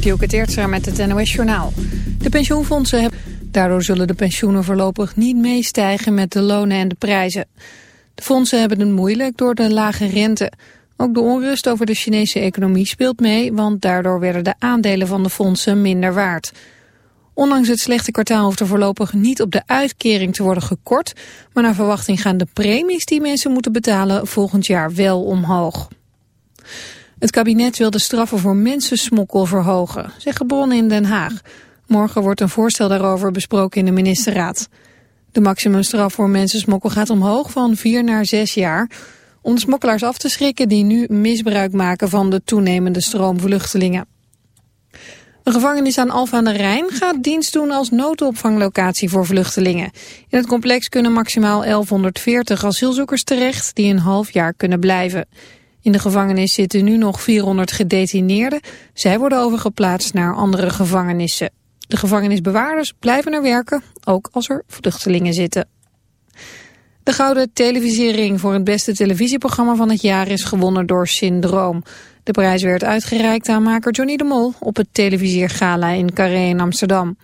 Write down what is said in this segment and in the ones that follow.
Dielke Teertstra met het NOS Journaal. De pensioenfondsen hebben... Daardoor zullen de pensioenen voorlopig niet meestijgen met de lonen en de prijzen. De fondsen hebben het moeilijk door de lage rente. Ook de onrust over de Chinese economie speelt mee... want daardoor werden de aandelen van de fondsen minder waard. Ondanks het slechte kwartaal hoeft er voorlopig niet op de uitkering te worden gekort... maar naar verwachting gaan de premies die mensen moeten betalen volgend jaar wel omhoog. Het kabinet wil de straffen voor mensensmokkel verhogen, zeggen bronnen in Den Haag. Morgen wordt een voorstel daarover besproken in de ministerraad. De maximumstraf voor mensensmokkel gaat omhoog van 4 naar 6 jaar... om de smokkelaars af te schrikken die nu misbruik maken van de toenemende stroom vluchtelingen. Een gevangenis aan Alphen aan de Rijn gaat dienst doen als noodopvanglocatie voor vluchtelingen. In het complex kunnen maximaal 1140 asielzoekers terecht die een half jaar kunnen blijven. In de gevangenis zitten nu nog 400 gedetineerden. Zij worden overgeplaatst naar andere gevangenissen. De gevangenisbewaarders blijven er werken, ook als er vluchtelingen zitten. De gouden televisiering voor het beste televisieprogramma van het jaar is gewonnen door Syndroom. De prijs werd uitgereikt aan maker Johnny de Mol op het televisiergala in Carré in Amsterdam.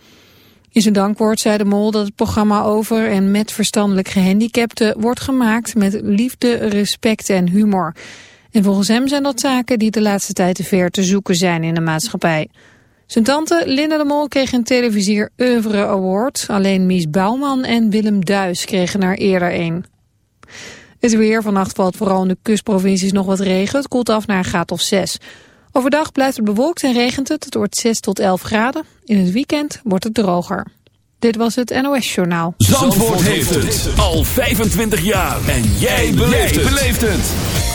In zijn dankwoord zei de Mol dat het programma over en met verstandelijk gehandicapten wordt gemaakt met liefde, respect en humor. En volgens hem zijn dat zaken die de laatste tijd te ver te zoeken zijn in de maatschappij. Zijn tante Linda de Mol kreeg een televisier Oeuvre Award. Alleen Mies Bouwman en Willem Duis kregen er eerder een. Het weer vannacht valt vooral in de kustprovincies nog wat regen. Het koelt af naar een graad of 6. Overdag blijft het bewolkt en regent het. Het wordt 6 tot 11 graden. In het weekend wordt het droger. Dit was het NOS Journaal. Zandvoort, heeft het al 25 jaar. En jij beleeft het.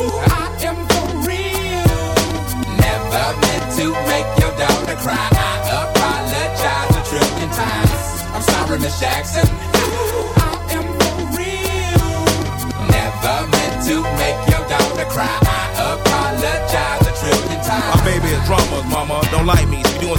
Ooh, I am for real. Never meant to make your daughter cry. I apologize a trillion times. I'm sorry, Miss Jackson. I am for real. Never meant to make your daughter cry. I apologize a trillion times. My baby is drama, mama. Don't like me.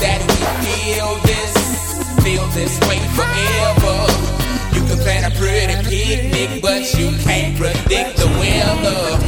That we feel this, feel this way forever. You can plan a pretty picnic, but you can't predict the weather.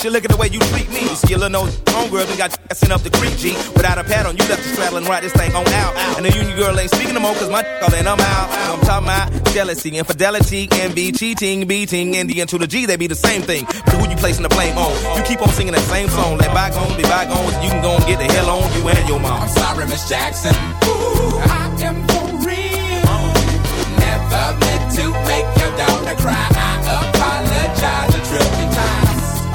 She look at the way you treat me. Little nose homegirl done got sent up the creek, G. Without a pad on, you left the straddle and ride this thing on out. And the union girl ain't speaking no more, cause my all in, I'm out. I'm talking about jealousy, infidelity, envy, cheating, beating, and the to the G, they be the same thing. But who you placing the blame on? You keep on singing that same song. Let bygones be bygones. You can go and get the hell on you and your mom. I'm sorry, Miss Jackson. Ooh, I am for real. Never meant to make your daughter cry. I apologize a trillion times.